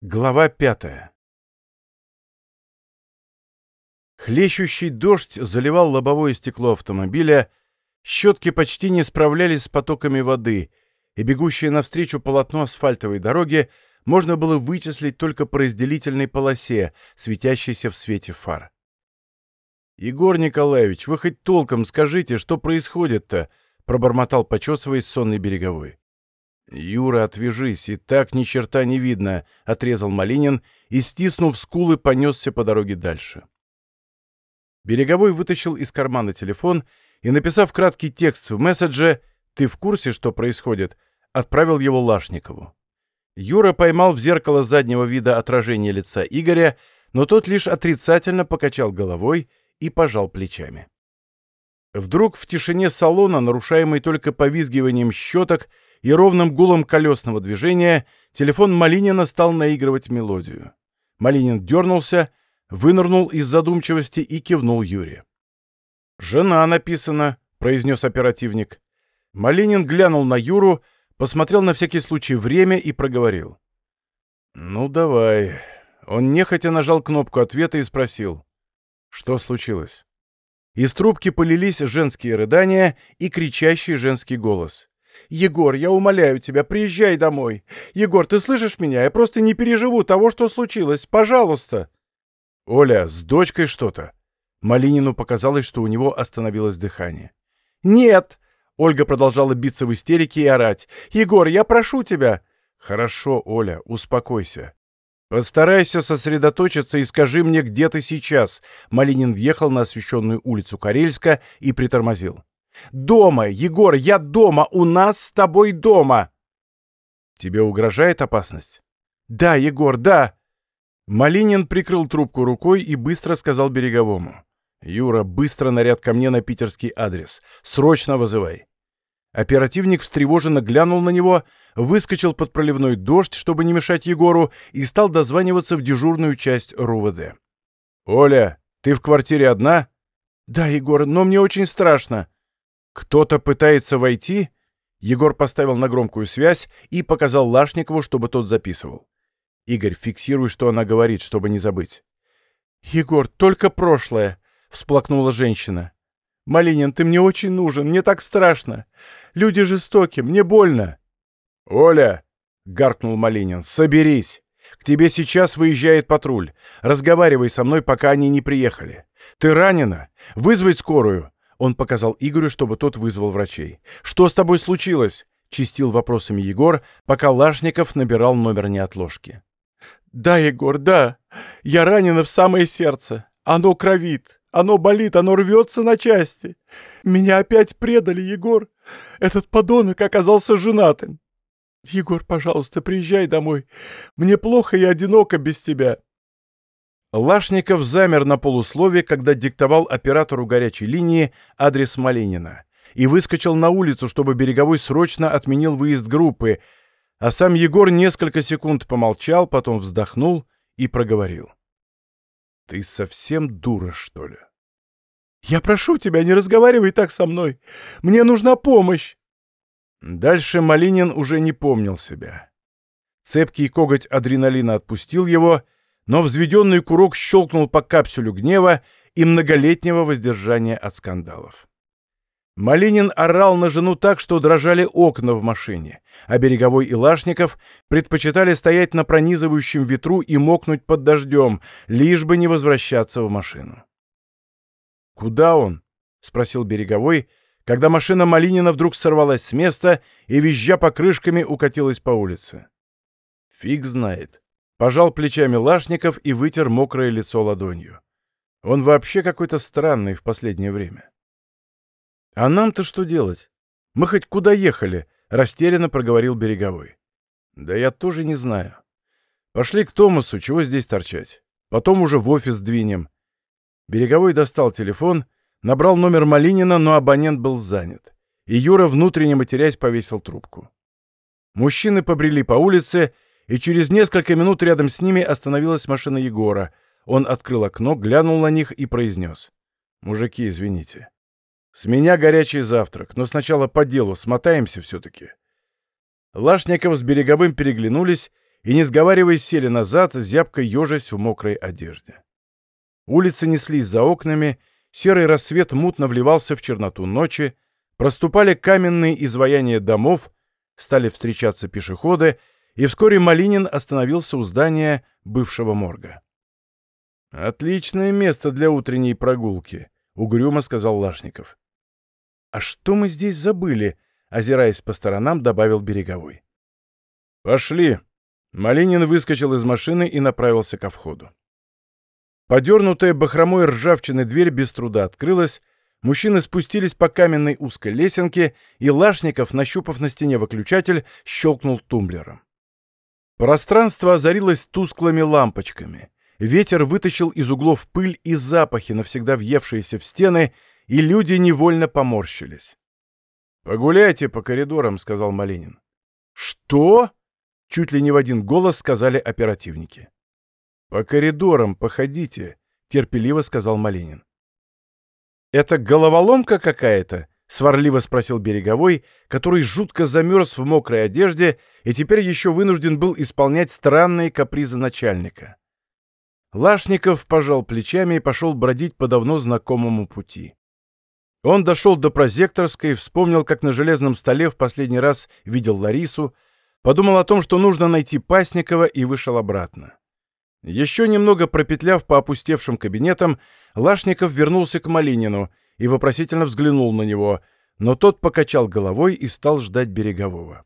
Глава пятая Хлещущий дождь заливал лобовое стекло автомобиля, щетки почти не справлялись с потоками воды, и бегущее навстречу полотно асфальтовой дороги можно было вычислить только по разделительной полосе, светящейся в свете фар. «Егор Николаевич, вы хоть толком скажите, что происходит-то?» — пробормотал, почесываясь сонный береговой. «Юра, отвяжись, и так ни черта не видно», — отрезал Малинин и, стиснув скулы, понесся по дороге дальше. Береговой вытащил из кармана телефон и, написав краткий текст в месседже «Ты в курсе, что происходит?», отправил его Лашникову. Юра поймал в зеркало заднего вида отражение лица Игоря, но тот лишь отрицательно покачал головой и пожал плечами. Вдруг в тишине салона, нарушаемой только повизгиванием щеток, и ровным гулом колесного движения телефон Малинина стал наигрывать мелодию. Малинин дернулся, вынырнул из задумчивости и кивнул Юре. «Жена написана», — произнес оперативник. Малинин глянул на Юру, посмотрел на всякий случай время и проговорил. «Ну, давай». Он нехотя нажал кнопку ответа и спросил. «Что случилось?» Из трубки полились женские рыдания и кричащий женский голос. «Егор, я умоляю тебя, приезжай домой. Егор, ты слышишь меня? Я просто не переживу того, что случилось. Пожалуйста!» «Оля, с дочкой что-то?» Малинину показалось, что у него остановилось дыхание. «Нет!» Ольга продолжала биться в истерике и орать. «Егор, я прошу тебя!» «Хорошо, Оля, успокойся. Постарайся сосредоточиться и скажи мне, где ты сейчас». Малинин въехал на освещенную улицу Карельска и притормозил. Дома, Егор, я дома, у нас с тобой дома. Тебе угрожает опасность? Да, Егор, да. Малинин прикрыл трубку рукой и быстро сказал Береговому. «Юра, быстро наряд ко мне на питерский адрес. Срочно вызывай». Оперативник встревоженно глянул на него, выскочил под проливной дождь, чтобы не мешать Егору, и стал дозваниваться в дежурную часть РУВД. «Оля, ты в квартире одна?» «Да, Егор, но мне очень страшно». «Кто-то пытается войти?» Егор поставил на громкую связь и показал Лашникову, чтобы тот записывал. «Игорь, фиксируй, что она говорит, чтобы не забыть». «Егор, только прошлое!» — всплакнула женщина. «Малинин, ты мне очень нужен, мне так страшно. Люди жестоки, мне больно». «Оля!» — гаркнул Малинин. «Соберись! К тебе сейчас выезжает патруль. Разговаривай со мной, пока они не приехали. Ты ранена? Вызвать скорую. Он показал Игорю, чтобы тот вызвал врачей. «Что с тобой случилось?» — чистил вопросами Егор, пока Лашников набирал номер неотложки. «Да, Егор, да. Я ранена в самое сердце. Оно кровит. Оно болит, оно рвется на части. Меня опять предали, Егор. Этот подонок оказался женатым. Егор, пожалуйста, приезжай домой. Мне плохо и одиноко без тебя. Лашников замер на полуслове, когда диктовал оператору горячей линии адрес Малинина, и выскочил на улицу, чтобы Береговой срочно отменил выезд группы, а сам Егор несколько секунд помолчал, потом вздохнул и проговорил. «Ты совсем дура, что ли?» «Я прошу тебя, не разговаривай так со мной! Мне нужна помощь!» Дальше Малинин уже не помнил себя. Цепкий коготь адреналина отпустил его — но взведенный курок щелкнул по капсюлю гнева и многолетнего воздержания от скандалов. Малинин орал на жену так, что дрожали окна в машине, а Береговой и Лашников предпочитали стоять на пронизывающем ветру и мокнуть под дождем, лишь бы не возвращаться в машину. «Куда он?» — спросил Береговой, когда машина Малинина вдруг сорвалась с места и, визжа покрышками, укатилась по улице. «Фиг знает», Пожал плечами Лашников и вытер мокрое лицо ладонью. Он вообще какой-то странный в последнее время. «А нам-то что делать? Мы хоть куда ехали?» — растерянно проговорил Береговой. «Да я тоже не знаю. Пошли к Томасу, чего здесь торчать? Потом уже в офис двинем». Береговой достал телефон, набрал номер Малинина, но абонент был занят. И Юра, внутренне матерясь, повесил трубку. Мужчины побрели по улице, и через несколько минут рядом с ними остановилась машина Егора. Он открыл окно, глянул на них и произнес. «Мужики, извините. С меня горячий завтрак, но сначала по делу, смотаемся все-таки». Лашников с Береговым переглянулись и, не сговариваясь, сели назад, зябко ежась в мокрой одежде. Улицы неслись за окнами, серый рассвет мутно вливался в черноту ночи, проступали каменные изваяния домов, стали встречаться пешеходы, и вскоре Малинин остановился у здания бывшего морга. «Отличное место для утренней прогулки», — угрюмо сказал Лашников. «А что мы здесь забыли?» — озираясь по сторонам, добавил Береговой. «Пошли!» Малинин выскочил из машины и направился ко входу. Подернутая бахромой ржавчины дверь без труда открылась, мужчины спустились по каменной узкой лесенке, и Лашников, нащупав на стене выключатель, щелкнул тумблером. Пространство озарилось тусклыми лампочками. Ветер вытащил из углов пыль и запахи, навсегда въевшиеся в стены, и люди невольно поморщились. «Погуляйте по коридорам», — сказал Малинин. «Что?» — чуть ли не в один голос сказали оперативники. «По коридорам походите», — терпеливо сказал Малинин. «Это головоломка какая-то?» — сварливо спросил Береговой, который жутко замерз в мокрой одежде и теперь еще вынужден был исполнять странные капризы начальника. Лашников пожал плечами и пошел бродить по давно знакомому пути. Он дошел до прозекторской, вспомнил, как на железном столе в последний раз видел Ларису, подумал о том, что нужно найти Пасникова и вышел обратно. Еще немного пропетляв по опустевшим кабинетам, Лашников вернулся к Малинину и вопросительно взглянул на него, но тот покачал головой и стал ждать Берегового.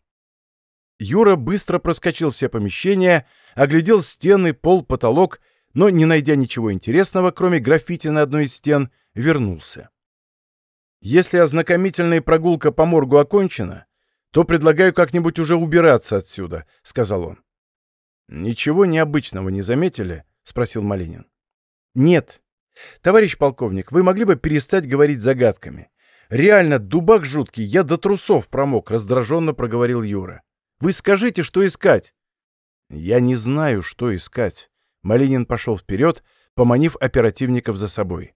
Юра быстро проскочил все помещения, оглядел стены, пол, потолок, но, не найдя ничего интересного, кроме граффити на одной из стен, вернулся. Если ознакомительная прогулка по моргу окончена, то предлагаю как-нибудь уже убираться отсюда», — сказал он. «Ничего необычного не заметили?» — спросил Малинин. «Нет. Товарищ полковник, вы могли бы перестать говорить загадками? Реально, дубак жуткий, я до трусов промок», — раздраженно проговорил Юра. «Вы скажите, что искать?» «Я не знаю, что искать». Малинин пошел вперед, поманив оперативников за собой.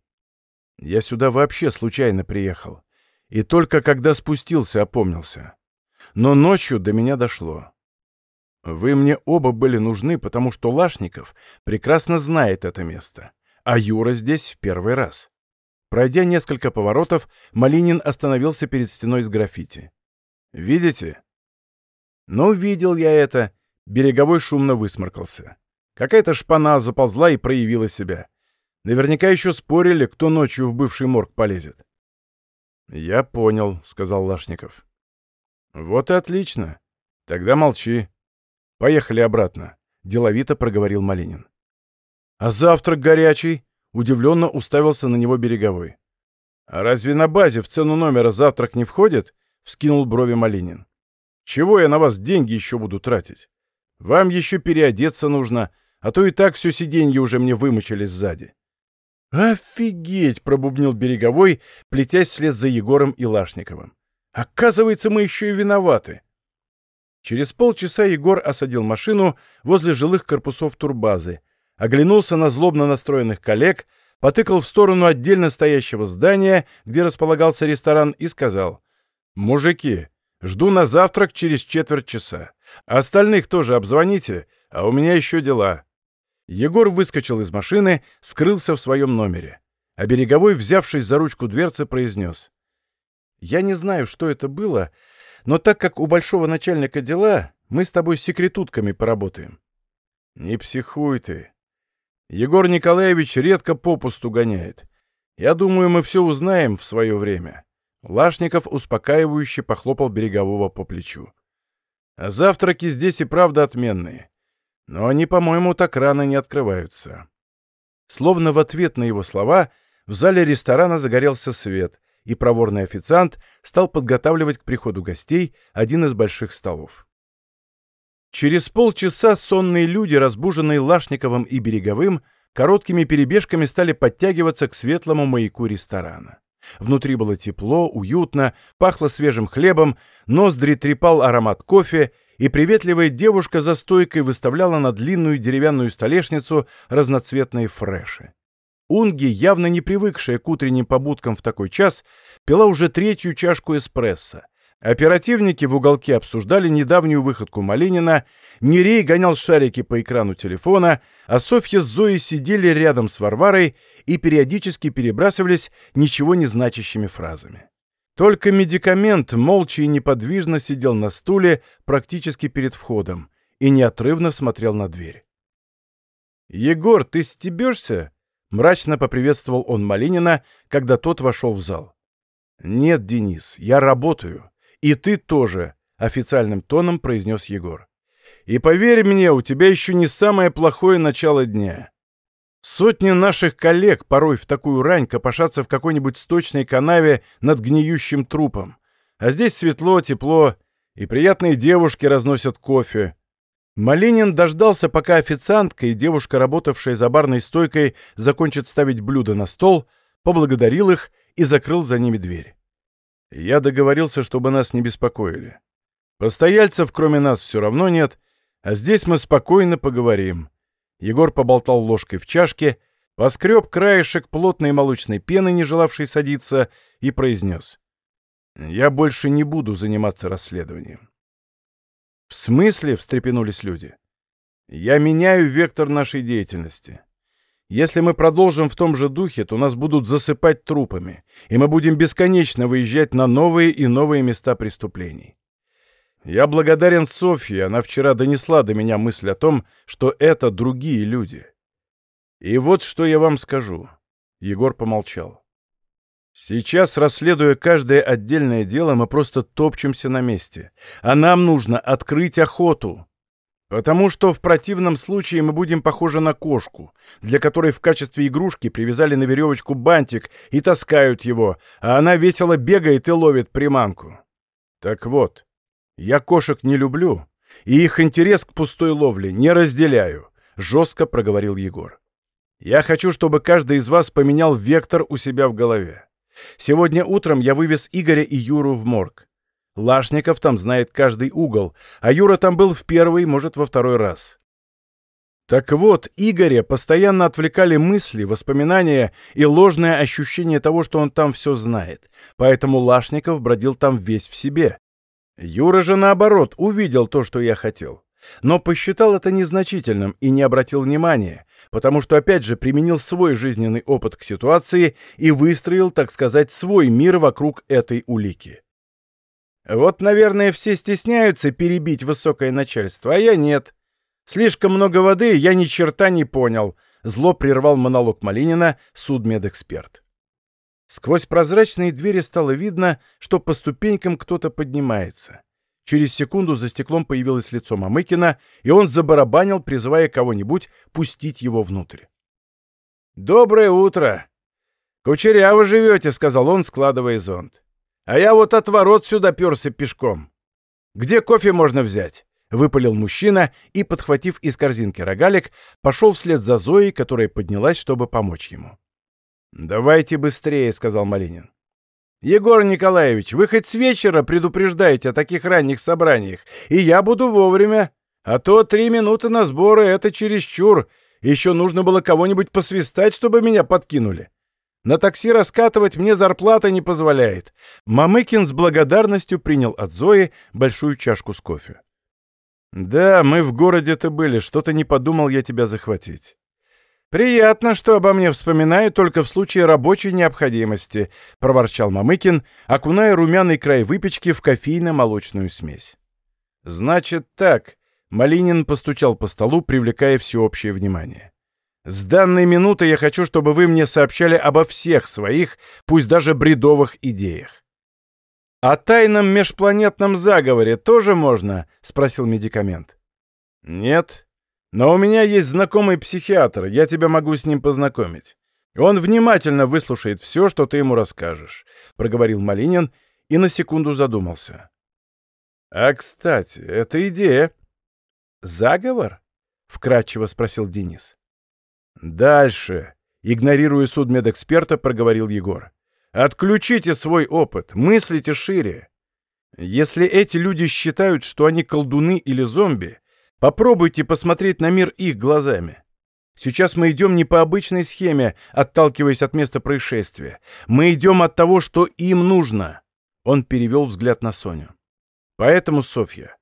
«Я сюда вообще случайно приехал. И только когда спустился, опомнился. Но ночью до меня дошло. Вы мне оба были нужны, потому что Лашников прекрасно знает это место, а Юра здесь в первый раз. Пройдя несколько поворотов, Малинин остановился перед стеной с граффити. «Видите?» «Ну, видел я это», — Береговой шумно высморкался. Какая-то шпана заползла и проявила себя. Наверняка еще спорили, кто ночью в бывший морг полезет. «Я понял», — сказал Лашников. «Вот и отлично. Тогда молчи. Поехали обратно», — деловито проговорил Малинин. «А завтрак горячий?» — удивленно уставился на него Береговой. «А разве на базе в цену номера завтрак не входит?» — вскинул брови Малинин. «Чего я на вас деньги еще буду тратить? Вам еще переодеться нужно, а то и так все сиденье уже мне вымочили сзади». «Офигеть!» — пробубнил Береговой, плетясь вслед за Егором и Лашниковым. «Оказывается, мы еще и виноваты. Через полчаса Егор осадил машину возле жилых корпусов турбазы, оглянулся на злобно настроенных коллег, потыкал в сторону отдельно стоящего здания, где располагался ресторан, и сказал, «Мужики, жду на завтрак через четверть часа. Остальных тоже обзвоните, а у меня еще дела». Егор выскочил из машины, скрылся в своем номере. А Береговой, взявшись за ручку дверцы, произнес, «Я не знаю, что это было, — но так как у большого начальника дела, мы с тобой секретутками поработаем. Не психуй ты. Егор Николаевич редко попусту гоняет. Я думаю, мы все узнаем в свое время. Лашников успокаивающе похлопал Берегового по плечу. А завтраки здесь и правда отменные. Но они, по-моему, так рано не открываются. Словно в ответ на его слова в зале ресторана загорелся свет, и проворный официант стал подготавливать к приходу гостей один из больших столов. Через полчаса сонные люди, разбуженные Лашниковым и Береговым, короткими перебежками стали подтягиваться к светлому маяку ресторана. Внутри было тепло, уютно, пахло свежим хлебом, ноздри трепал аромат кофе, и приветливая девушка за стойкой выставляла на длинную деревянную столешницу разноцветные фреши. Унги, явно не привыкшая к утренним побудкам в такой час, пила уже третью чашку эспрессо, Оперативники в уголке обсуждали недавнюю выходку Малинина, Мирей гонял шарики по экрану телефона, а Софья с Зоей сидели рядом с Варварой и периодически перебрасывались ничего не значащими фразами. Только медикамент молча и неподвижно сидел на стуле практически перед входом и неотрывно смотрел на дверь. «Егор, ты стебешься?» — мрачно поприветствовал он Малинина, когда тот вошел в зал. «Нет, Денис, я работаю. И ты тоже», — официальным тоном произнес Егор. «И поверь мне, у тебя еще не самое плохое начало дня. Сотни наших коллег порой в такую рань копошатся в какой-нибудь сточной канаве над гниющим трупом. А здесь светло, тепло, и приятные девушки разносят кофе. Малинин дождался, пока официантка и девушка, работавшая за барной стойкой, закончат ставить блюда на стол, поблагодарил их и закрыл за ними дверь. Я договорился, чтобы нас не беспокоили. Постояльцев, кроме нас, все равно нет, а здесь мы спокойно поговорим. Егор поболтал ложкой в чашке, поскреб краешек плотной молочной пены, не желавшей садиться, и произнес. «Я больше не буду заниматься расследованием». «В смысле?» — встрепенулись люди. «Я меняю вектор нашей деятельности. Если мы продолжим в том же духе, то нас будут засыпать трупами, и мы будем бесконечно выезжать на новые и новые места преступлений. Я благодарен Софье, она вчера донесла до меня мысль о том, что это другие люди. И вот что я вам скажу. Егор помолчал. Сейчас, расследуя каждое отдельное дело, мы просто топчемся на месте. А нам нужно открыть охоту. Потому что в противном случае мы будем похожи на кошку, для которой в качестве игрушки привязали на веревочку бантик и таскают его, а она весело бегает и ловит приманку. Так вот, я кошек не люблю, и их интерес к пустой ловле не разделяю, жестко проговорил Егор. Я хочу, чтобы каждый из вас поменял вектор у себя в голове. Сегодня утром я вывез Игоря и Юру в морг. Лашников там знает каждый угол, а Юра там был в первый, может, во второй раз. Так вот, Игоря постоянно отвлекали мысли, воспоминания и ложное ощущение того, что он там все знает. Поэтому Лашников бродил там весь в себе. Юра же, наоборот, увидел то, что я хотел. Но посчитал это незначительным и не обратил внимания, потому что, опять же, применил свой жизненный опыт к ситуации и выстроил, так сказать, свой мир вокруг этой улики. Вот, наверное, все стесняются перебить высокое начальство, а я нет. Слишком много воды, я ни черта не понял. Зло прервал монолог Малинина, судмедэксперт. Сквозь прозрачные двери стало видно, что по ступенькам кто-то поднимается. Через секунду за стеклом появилось лицо Мамыкина, и он забарабанил, призывая кого-нибудь пустить его внутрь. «Доброе утро! Кучеряво живете», — сказал он, складывая зонт. А я вот от ворот сюда перся пешком. Где кофе можно взять?» — выпалил мужчина и, подхватив из корзинки рогалик, пошел вслед за Зоей, которая поднялась, чтобы помочь ему. «Давайте быстрее», — сказал Малинин. «Егор Николаевич, вы хоть с вечера предупреждаете о таких ранних собраниях, и я буду вовремя. А то три минуты на сборы — это чересчур. Еще нужно было кого-нибудь посвистать, чтобы меня подкинули. На такси раскатывать мне зарплата не позволяет. Мамыкин с благодарностью принял от Зои большую чашку с кофе. «Да, мы в городе-то были, что-то не подумал я тебя захватить». «Приятно, что обо мне вспоминаю только в случае рабочей необходимости», — проворчал Мамыкин, окуная румяный край выпечки в кофейно-молочную смесь. «Значит так», — Малинин постучал по столу, привлекая всеобщее внимание. С данной минуты я хочу, чтобы вы мне сообщали обо всех своих, пусть даже бредовых идеях. «О тайном межпланетном заговоре тоже можно?» — спросил медикамент. «Нет. Но у меня есть знакомый психиатр, я тебя могу с ним познакомить. Он внимательно выслушает все, что ты ему расскажешь», — проговорил Малинин и на секунду задумался. «А, кстати, это идея». «Заговор?» — вкратчиво спросил Денис. «Дальше», — игнорируя судмедэксперта, проговорил Егор. «Отключите свой опыт, мыслите шире. Если эти люди считают, что они колдуны или зомби, попробуйте посмотреть на мир их глазами. Сейчас мы идем не по обычной схеме, отталкиваясь от места происшествия. Мы идем от того, что им нужно. Он перевел взгляд на Соню. Поэтому, Софья,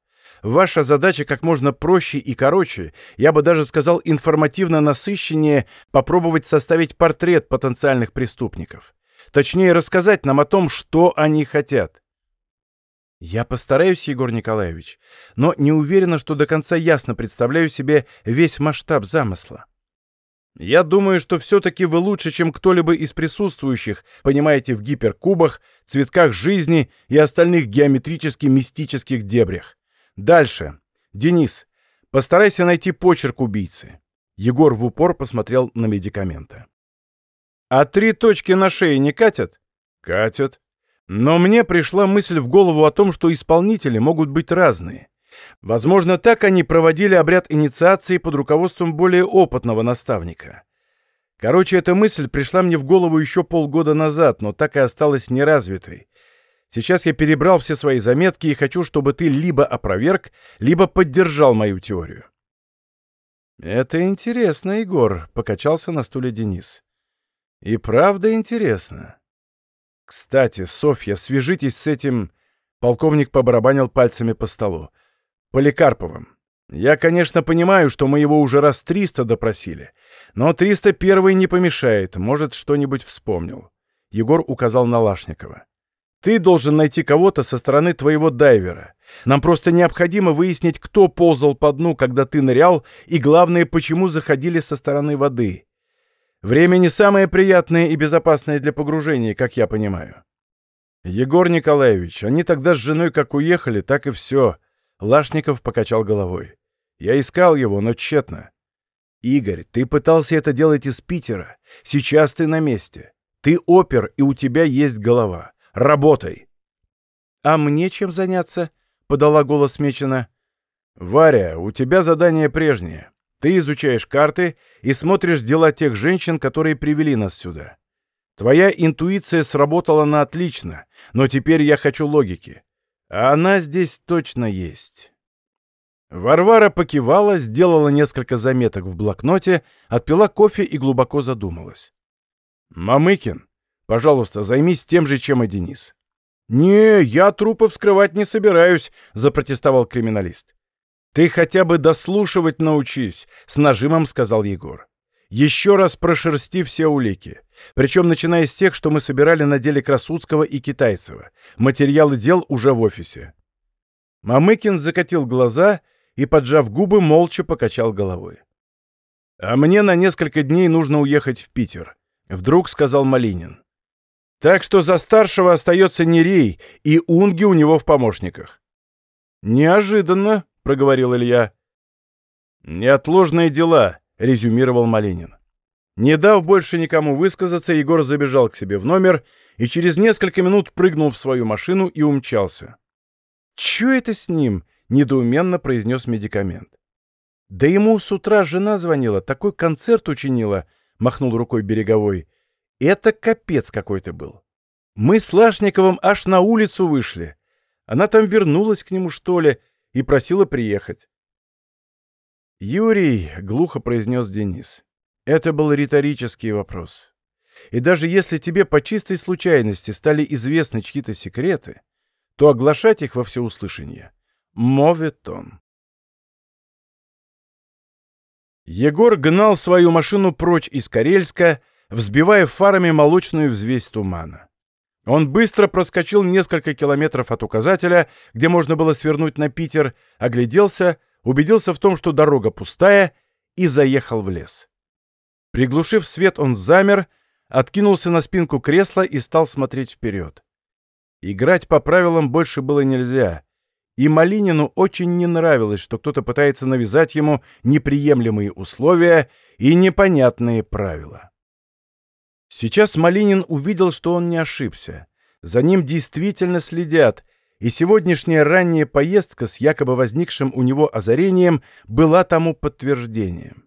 ваша задача как можно проще и короче, я бы даже сказал информативно насыщеннее, попробовать составить портрет потенциальных преступников. Точнее, рассказать нам о том, что они хотят. Я постараюсь, Егор Николаевич, но не уверена, что до конца ясно представляю себе весь масштаб замысла. Я думаю, что все-таки вы лучше, чем кто-либо из присутствующих, понимаете, в гиперкубах, цветках жизни и остальных геометрически-мистических дебрях. Дальше. Денис, постарайся найти почерк убийцы. Егор в упор посмотрел на медикаменты. А три точки на шее не катят? Катят. Но мне пришла мысль в голову о том, что исполнители могут быть разные. Возможно, так они проводили обряд инициации под руководством более опытного наставника. Короче, эта мысль пришла мне в голову еще полгода назад, но так и осталась неразвитой. Сейчас я перебрал все свои заметки и хочу, чтобы ты либо опроверг, либо поддержал мою теорию. «Это интересно, Егор», — покачался на стуле Денис. «И правда интересно. «Кстати, Софья, свяжитесь с этим...» Полковник побарабанил пальцами по столу. «Поликарповым. Я, конечно, понимаю, что мы его уже раз триста допросили, но триста первый не помешает, может, что-нибудь вспомнил». Егор указал на Лашникова. «Ты должен найти кого-то со стороны твоего дайвера. Нам просто необходимо выяснить, кто ползал по дну, когда ты нырял, и, главное, почему заходили со стороны воды. Время не самое приятное и безопасное для погружения, как я понимаю. Егор Николаевич, они тогда с женой как уехали, так и все. Лашников покачал головой. Я искал его, но тщетно. Игорь, ты пытался это делать из Питера. Сейчас ты на месте. Ты опер, и у тебя есть голова. Работай. А мне чем заняться? Подала голос Мечина. Варя, у тебя задание прежнее. Ты изучаешь карты и смотришь дела тех женщин, которые привели нас сюда. Твоя интуиция сработала на отлично, но теперь я хочу логики. А она здесь точно есть. Варвара покивала, сделала несколько заметок в блокноте, отпила кофе и глубоко задумалась. «Мамыкин, пожалуйста, займись тем же, чем и Денис». «Не, я трупы вскрывать не собираюсь», — запротестовал криминалист. «Ты хотя бы дослушивать научись», — с нажимом сказал Егор. «Еще раз прошерсти все улики. Причем начиная с тех, что мы собирали на деле Красудского и Китайцева. Материалы дел уже в офисе». Мамыкин закатил глаза и, поджав губы, молча покачал головой. «А мне на несколько дней нужно уехать в Питер», — вдруг сказал Малинин. «Так что за старшего остается Нерей, и Унги у него в помощниках». «Неожиданно», — проговорил Илья. «Неотложные дела», — резюмировал Малинин. Не дав больше никому высказаться, Егор забежал к себе в номер и через несколько минут прыгнул в свою машину и умчался. «Чё это с ним?» — недоуменно произнес медикамент. «Да ему с утра жена звонила, такой концерт учинила», — махнул рукой Береговой. «Это капец какой-то был. Мы с Лашниковым аж на улицу вышли. Она там вернулась к нему, что ли, и просила приехать. «Юрий», — глухо произнес Денис, — это был риторический вопрос. И даже если тебе по чистой случайности стали известны чьи-то секреты, то оглашать их во всеуслышание — моветон. Егор гнал свою машину прочь из Карельска, взбивая фарами молочную взвесь тумана. Он быстро проскочил несколько километров от указателя, где можно было свернуть на Питер, огляделся, убедился в том, что дорога пустая, и заехал в лес. Приглушив свет, он замер, откинулся на спинку кресла и стал смотреть вперед. Играть по правилам больше было нельзя, и Малинину очень не нравилось, что кто-то пытается навязать ему неприемлемые условия и непонятные правила. Сейчас Малинин увидел, что он не ошибся. За ним действительно следят, и сегодняшняя ранняя поездка с якобы возникшим у него озарением была тому подтверждением.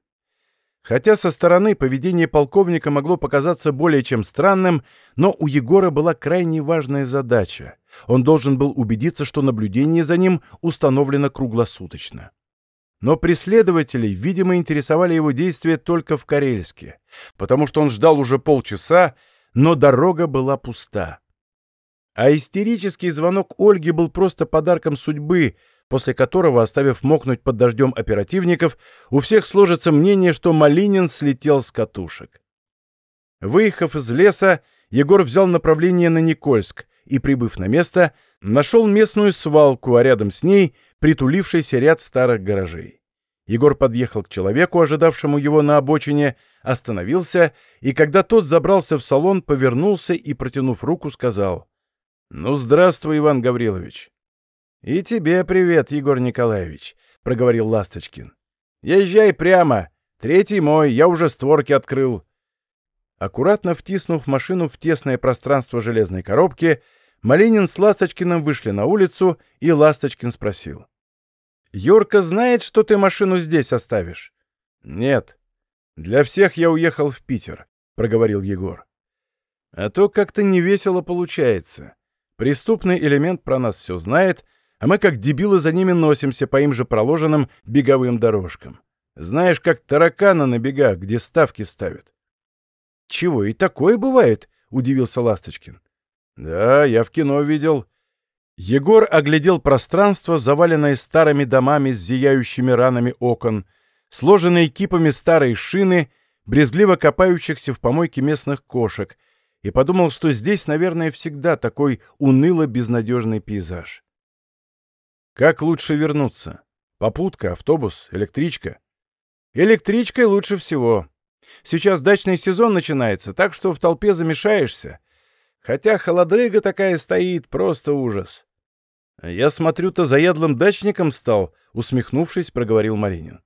Хотя со стороны поведение полковника могло показаться более чем странным, но у Егора была крайне важная задача. Он должен был убедиться, что наблюдение за ним установлено круглосуточно. Но преследователей, видимо, интересовали его действия только в Карельске, потому что он ждал уже полчаса, но дорога была пуста. А истерический звонок Ольги был просто подарком судьбы, после которого, оставив мокнуть под дождем оперативников, у всех сложится мнение, что Малинин слетел с катушек. Выехав из леса, Егор взял направление на Никольск и, прибыв на место, нашел местную свалку, а рядом с ней притулившийся ряд старых гаражей. Егор подъехал к человеку, ожидавшему его на обочине, остановился, и когда тот забрался в салон, повернулся и, протянув руку, сказал «Ну, здравствуй, Иван Гаврилович». «И тебе привет, Егор Николаевич», — проговорил Ласточкин. «Езжай прямо. Третий мой, я уже створки открыл». Аккуратно втиснув машину в тесное пространство железной коробки, Малинин с Ласточкиным вышли на улицу, и Ласточкин спросил. «Юрка знает, что ты машину здесь оставишь?» «Нет. Для всех я уехал в Питер», — проговорил Егор. «А то как-то невесело получается. Преступный элемент про нас все знает, а мы как дебилы за ними носимся по им же проложенным беговым дорожкам. Знаешь, как таракана на бегах, где ставки ставят. «Чего, и такое бывает?» — удивился Ласточкин. «Да, я в кино видел». Егор оглядел пространство, заваленное старыми домами с зияющими ранами окон, сложенные кипами старой шины, брезгливо копающихся в помойке местных кошек, и подумал, что здесь, наверное, всегда такой уныло-безнадежный пейзаж. Как лучше вернуться? Попутка, автобус, электричка? Электричкой лучше всего. Сейчас дачный сезон начинается, так что в толпе замешаешься. Хотя холодрыга такая стоит, просто ужас. Я смотрю, то заядлым дачником стал, усмехнувшись, проговорил Маринин.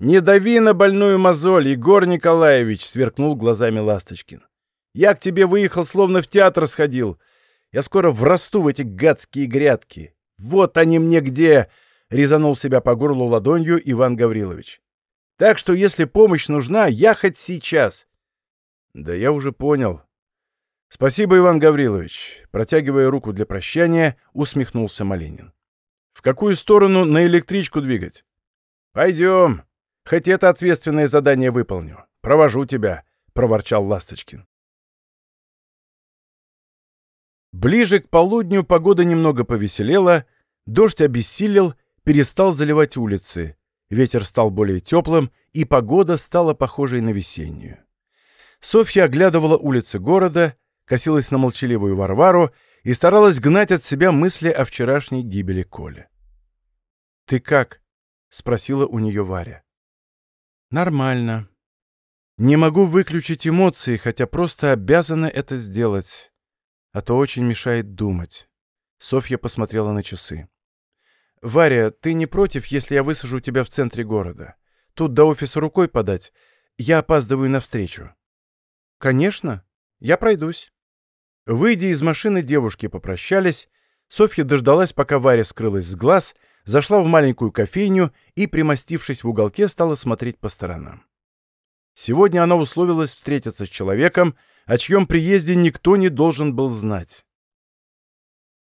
«Не дави на больную мозоль, Егор Николаевич!» — сверкнул глазами Ласточкин. «Я к тебе выехал, словно в театр сходил. Я скоро врасту в эти гадские грядки. Вот они мне где!» — резанул себя по горлу ладонью Иван Гаврилович. Так что, если помощь нужна, я хоть сейчас. Да я уже понял. Спасибо, Иван Гаврилович. Протягивая руку для прощания, усмехнулся Малинин. В какую сторону на электричку двигать? Пойдем. Хоть это ответственное задание выполню. Провожу тебя, проворчал Ласточкин. Ближе к полудню погода немного повеселела, дождь обессилел, перестал заливать улицы. Ветер стал более теплым, и погода стала похожей на весеннюю. Софья оглядывала улицы города, косилась на молчаливую Варвару и старалась гнать от себя мысли о вчерашней гибели Коли. «Ты как?» — спросила у нее Варя. «Нормально. Не могу выключить эмоции, хотя просто обязана это сделать, а то очень мешает думать». Софья посмотрела на часы. «Варя, ты не против, если я высажу тебя в центре города? Тут до офиса рукой подать. Я опаздываю навстречу». «Конечно. Я пройдусь». Выйдя из машины, девушки попрощались. Софья дождалась, пока Варя скрылась с глаз, зашла в маленькую кофейню и, примостившись в уголке, стала смотреть по сторонам. Сегодня она условилась встретиться с человеком, о чьем приезде никто не должен был знать.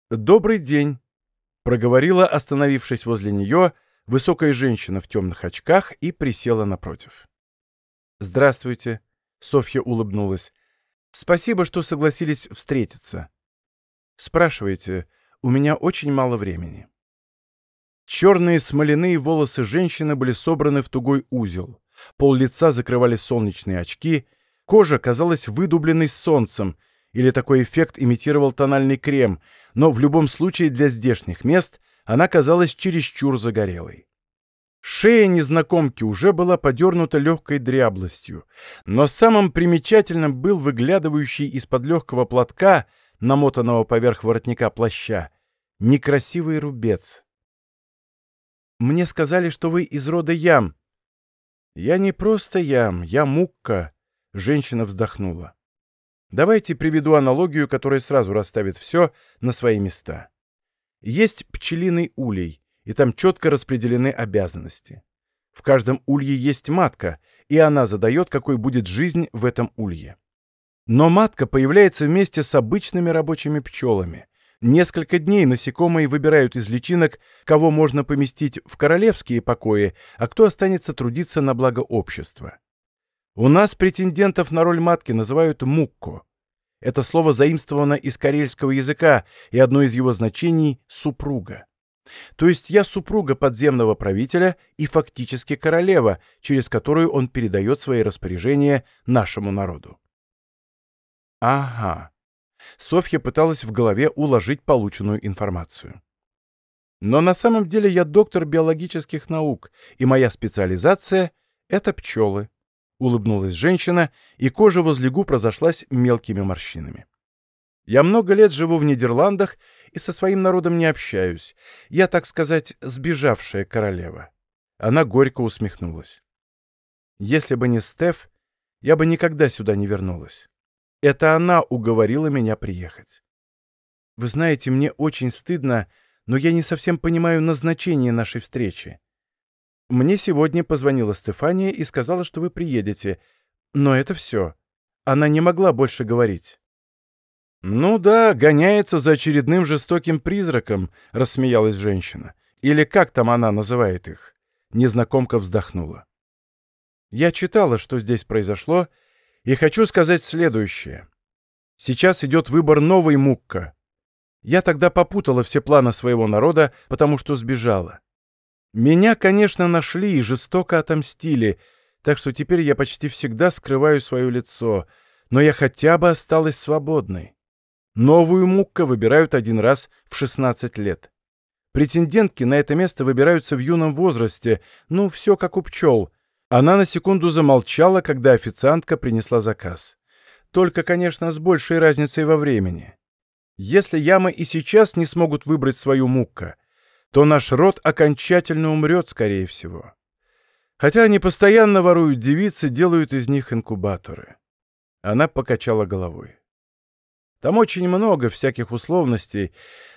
«Добрый день», проговорила, остановившись возле нее, высокая женщина в темных очках и присела напротив. «Здравствуйте», — Софья улыбнулась. «Спасибо, что согласились встретиться. Спрашивайте, у меня очень мало времени». Черные смоляные волосы женщины были собраны в тугой узел. Пол лица закрывали солнечные очки, кожа казалась выдубленной солнцем, или такой эффект имитировал тональный крем, но в любом случае для здешних мест она казалась чересчур загорелой. Шея незнакомки уже была подернута легкой дряблостью, но самым примечательным был выглядывающий из-под легкого платка, намотанного поверх воротника плаща, некрасивый рубец. «Мне сказали, что вы из рода Ям». «Я не просто Ям, я Мукка», — женщина вздохнула. Давайте приведу аналогию, которая сразу расставит все на свои места. Есть пчелиный улей, и там четко распределены обязанности. В каждом улье есть матка, и она задает, какой будет жизнь в этом улье. Но матка появляется вместе с обычными рабочими пчелами. Несколько дней насекомые выбирают из личинок, кого можно поместить в королевские покои, а кто останется трудиться на благо общества. У нас претендентов на роль матки называют Мукко. Это слово заимствовано из карельского языка, и одно из его значений — «супруга». То есть я супруга подземного правителя и фактически королева, через которую он передает свои распоряжения нашему народу. Ага. Софья пыталась в голове уложить полученную информацию. Но на самом деле я доктор биологических наук, и моя специализация — это пчелы. Улыбнулась женщина, и кожа возле губ разошлась мелкими морщинами. Я много лет живу в Нидерландах и со своим народом не общаюсь. Я, так сказать, сбежавшая королева. Она горько усмехнулась. Если бы не Стеф, я бы никогда сюда не вернулась. Это она уговорила меня приехать. Вы знаете, мне очень стыдно, но я не совсем понимаю назначение нашей встречи. Мне сегодня позвонила Стефания и сказала, что вы приедете. Но это все. Она не могла больше говорить. «Ну да, гоняется за очередным жестоким призраком», — рассмеялась женщина. «Или как там она называет их?» Незнакомка вздохнула. «Я читала, что здесь произошло, и хочу сказать следующее. Сейчас идет выбор новой Мукка. Я тогда попутала все планы своего народа, потому что сбежала. Меня, конечно, нашли и жестоко отомстили, так что теперь я почти всегда скрываю свое лицо, но я хотя бы осталась свободной. Новую Мукка выбирают один раз в 16 лет. Претендентки на это место выбираются в юном возрасте, ну, все как у пчел. Она на секунду замолчала, когда официантка принесла заказ. Только, конечно, с большей разницей во времени. Если ямы и сейчас не смогут выбрать свою Мукка, то наш род окончательно умрет, скорее всего. Хотя они постоянно воруют девицы, делают из них инкубаторы. Она покачала головой. Там очень много всяких условностей,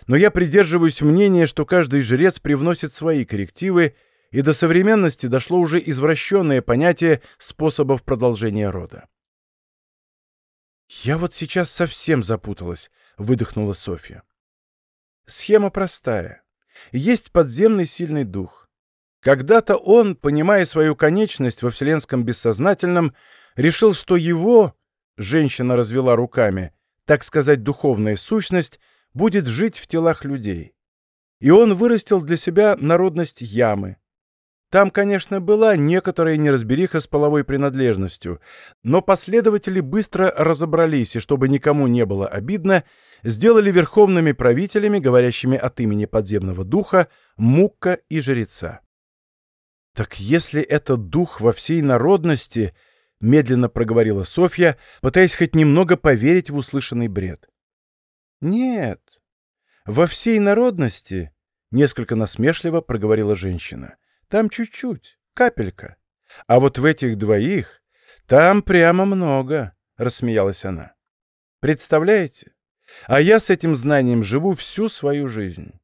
но я придерживаюсь мнения, что каждый жрец привносит свои коррективы, и до современности дошло уже извращенное понятие способов продолжения рода. «Я вот сейчас совсем запуталась», — выдохнула Софья. «Схема простая. Есть подземный сильный дух. Когда-то он, понимая свою конечность во вселенском бессознательном, решил, что его, женщина развела руками, так сказать, духовная сущность, будет жить в телах людей. И он вырастил для себя народность ямы. Там, конечно, была некоторая неразбериха с половой принадлежностью, но последователи быстро разобрались, и чтобы никому не было обидно, сделали верховными правителями, говорящими от имени подземного духа, Мукка и жреца. Так если этот дух во всей народности, медленно проговорила Софья, пытаясь хоть немного поверить в услышанный бред. Нет, во всей народности, несколько насмешливо проговорила женщина. Там чуть-чуть, капелька. А вот в этих двоих там прямо много, рассмеялась она. Представляете? А я с этим знанием живу всю свою жизнь.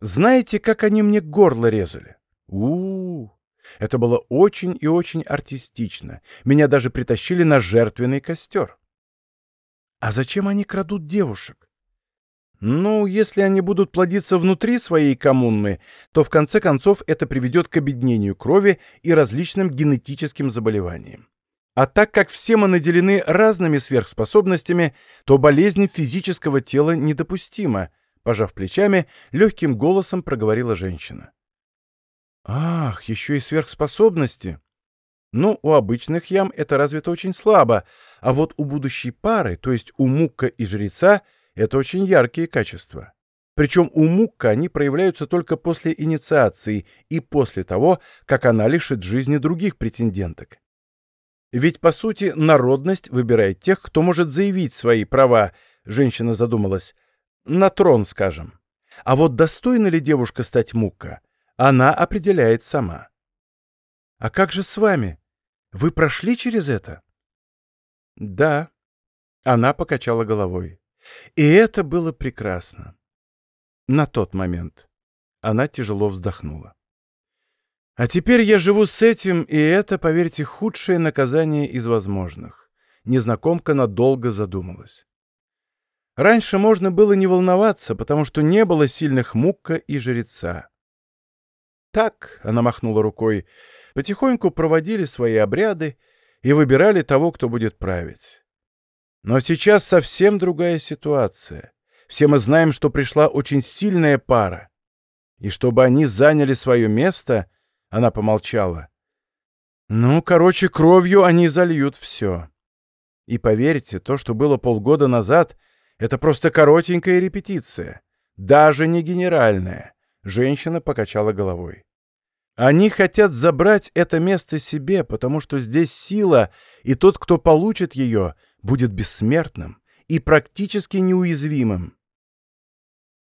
Знаете, как они мне горло резали? У, -у, -у. Это было очень и очень артистично. Меня даже притащили на жертвенный костер. А зачем они крадут девушек? Ну, если они будут плодиться внутри своей коммуны, то в конце концов это приведет к обеднению крови и различным генетическим заболеваниям. А так как все мы наделены разными сверхспособностями, то болезнь физического тела недопустима, пожав плечами, легким голосом проговорила женщина. Ах, еще и сверхспособности. Ну, у обычных ям это развито очень слабо, а вот у будущей пары, то есть у мукка и жреца, это очень яркие качества. Причем у мукка они проявляются только после инициации и после того, как она лишит жизни других претенденток. Ведь, по сути, народность выбирает тех, кто может заявить свои права, женщина задумалась, на трон, скажем. А вот достойна ли девушка стать мукка, она определяет сама. А как же с вами? Вы прошли через это? Да. Она покачала головой. И это было прекрасно. На тот момент. Она тяжело вздохнула. А теперь я живу с этим, и это, поверьте, худшее наказание из возможных. Незнакомка надолго задумалась. Раньше можно было не волноваться, потому что не было сильных мукка и жреца. Так, она махнула рукой, потихоньку проводили свои обряды и выбирали того, кто будет править. Но сейчас совсем другая ситуация. Все мы знаем, что пришла очень сильная пара. И чтобы они заняли свое место, она помолчала. Ну, короче, кровью они зальют все. И поверьте, то, что было полгода назад, это просто коротенькая репетиция. Даже не генеральная. Женщина покачала головой. Они хотят забрать это место себе, потому что здесь сила, и тот, кто получит ее, будет бессмертным и практически неуязвимым.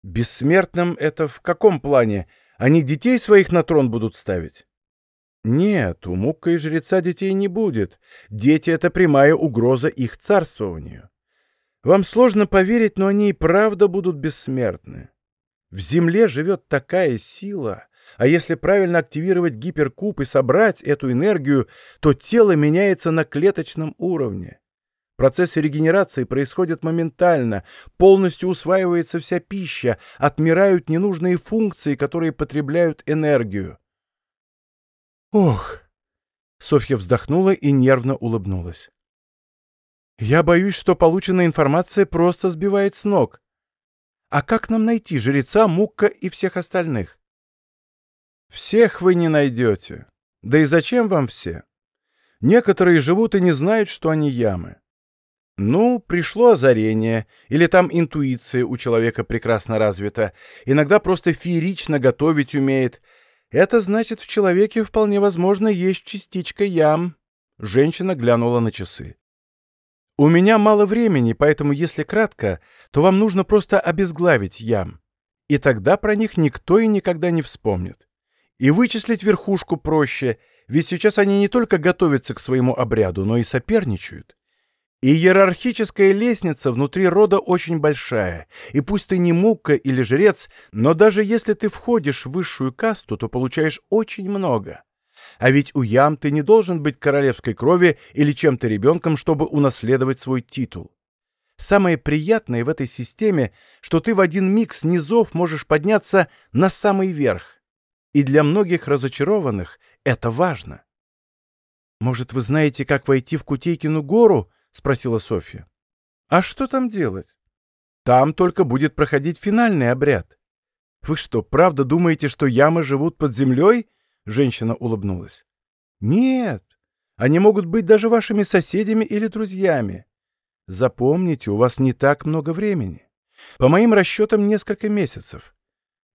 Бессмертным это в каком плане? Они детей своих на трон будут ставить? Нет, у Мукка и жреца детей не будет. Дети — это прямая угроза их царствованию. Вам сложно поверить, но они и правда будут бессмертны. В Земле живет такая сила, а если правильно активировать гиперкуб и собрать эту энергию, то тело меняется на клеточном уровне. Процессы регенерации происходят моментально, полностью усваивается вся пища, отмирают ненужные функции, которые потребляют энергию. Ох! Софья вздохнула и нервно улыбнулась. Я боюсь, что полученная информация просто сбивает с ног. А как нам найти жреца, Мукка и всех остальных? Всех вы не найдете. Да и зачем вам все? Некоторые живут и не знают, что они ямы. Ну, пришло озарение, или там интуиция у человека прекрасно развита, иногда просто феерично готовить умеет. Это значит, в человеке вполне возможно есть частичка ям. Женщина глянула на часы. У меня мало времени, поэтому, если кратко, то вам нужно просто обезглавить ям. И тогда про них никто и никогда не вспомнит. И вычислить верхушку проще, ведь сейчас они не только готовятся к своему обряду, но и соперничают. И иерархическая лестница внутри рода очень большая, и пусть ты не мука или жрец, но даже если ты входишь в высшую касту, то получаешь очень много. А ведь у ям ты не должен быть королевской крови или чем-то ребенком, чтобы унаследовать свой титул. Самое приятное в этой системе, что ты в один миг с низов можешь подняться на самый верх. И для многих разочарованных это важно. Может, вы знаете, как войти в Кутейкину гору? — спросила Софья. «А что там делать? Там только будет проходить финальный обряд. Вы что, правда думаете, что ямы живут под землей?» Женщина улыбнулась. «Нет, они могут быть даже вашими соседями или друзьями. Запомните, у вас не так много времени. По моим расчетам, несколько месяцев.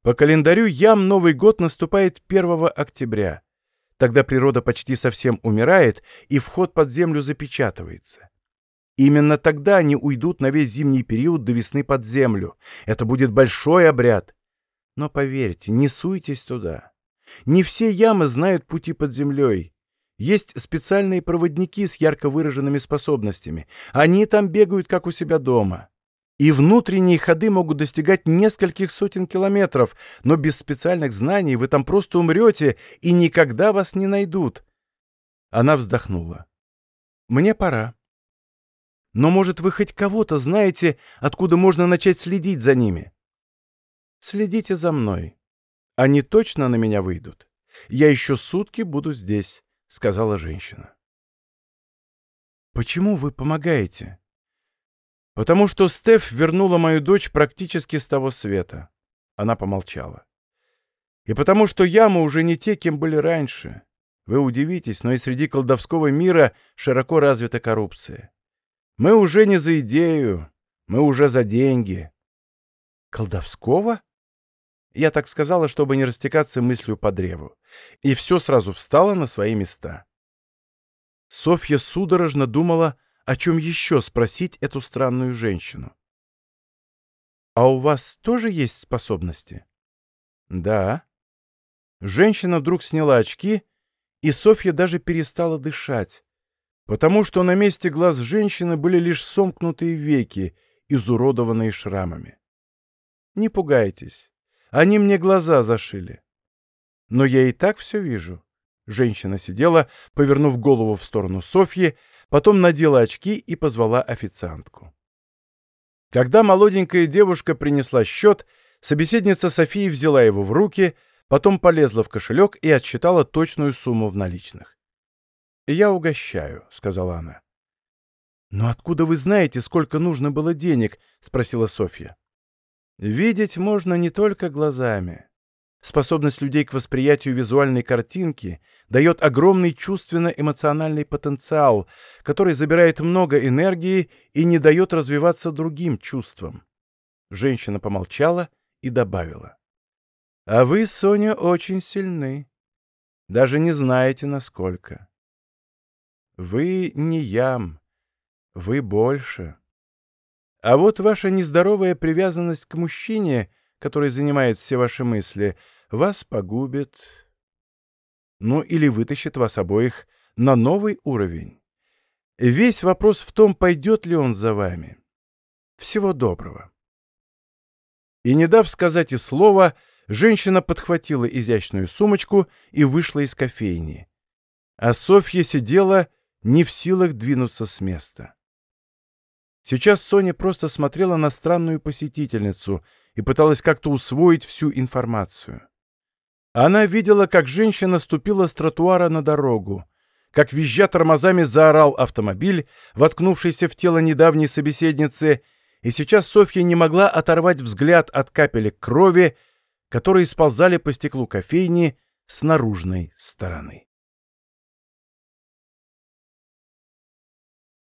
По календарю ям Новый год наступает 1 октября. Тогда природа почти совсем умирает, и вход под землю запечатывается. Именно тогда они уйдут на весь зимний период до весны под землю. Это будет большой обряд. Но поверьте, не суйтесь туда. Не все ямы знают пути под землей. Есть специальные проводники с ярко выраженными способностями. Они там бегают, как у себя дома. И внутренние ходы могут достигать нескольких сотен километров, но без специальных знаний вы там просто умрете и никогда вас не найдут. Она вздохнула. «Мне пора. Но, может, вы хоть кого-то знаете, откуда можно начать следить за ними? Следите за мной. Они точно на меня выйдут. Я еще сутки буду здесь, — сказала женщина. Почему вы помогаете? Потому что Стеф вернула мою дочь практически с того света. Она помолчала. И потому что ямы уже не те, кем были раньше. Вы удивитесь, но и среди колдовского мира широко развита коррупция. Мы уже не за идею, мы уже за деньги. Колдовского? Я так сказала, чтобы не растекаться мыслью по древу. И все сразу встало на свои места. Софья судорожно думала, о чем еще спросить эту странную женщину. «А у вас тоже есть способности?» «Да». Женщина вдруг сняла очки, и Софья даже перестала дышать, потому что на месте глаз женщины были лишь сомкнутые веки, изуродованные шрамами. Не пугайтесь, они мне глаза зашили. Но я и так все вижу. Женщина сидела, повернув голову в сторону Софьи, потом надела очки и позвала официантку. Когда молоденькая девушка принесла счет, собеседница Софии взяла его в руки, потом полезла в кошелек и отсчитала точную сумму в наличных. «Я угощаю», — сказала она. «Но откуда вы знаете, сколько нужно было денег?» — спросила Софья. «Видеть можно не только глазами. Способность людей к восприятию визуальной картинки дает огромный чувственно-эмоциональный потенциал, который забирает много энергии и не дает развиваться другим чувствам». Женщина помолчала и добавила. «А вы, Соня, очень сильны. Даже не знаете, насколько. Вы не ям, вы больше. А вот ваша нездоровая привязанность к мужчине, который занимает все ваши мысли, вас погубит. Ну или вытащит вас обоих на новый уровень. Весь вопрос в том, пойдет ли он за вами. Всего доброго. И не дав сказать и слова, женщина подхватила изящную сумочку и вышла из кофейни. А Софья сидела, не в силах двинуться с места. Сейчас Соня просто смотрела на странную посетительницу и пыталась как-то усвоить всю информацию. Она видела, как женщина ступила с тротуара на дорогу, как визжа тормозами заорал автомобиль, воткнувшийся в тело недавней собеседницы, и сейчас Софья не могла оторвать взгляд от капелек крови, которые сползали по стеклу кофейни с наружной стороны.